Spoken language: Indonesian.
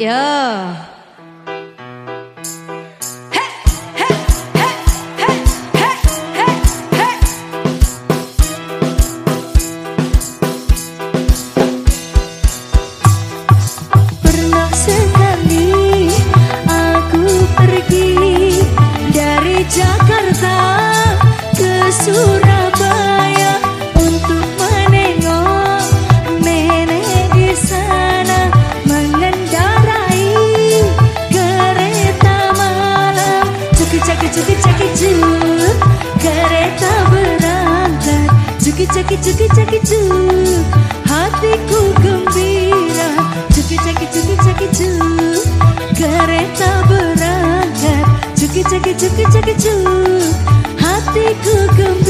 哟 cuki cuki cuki hatiku gembira cuki cuki cuki cuki cuk kereta berangkat cuki cuki cuki cuki cuk hatiku gembira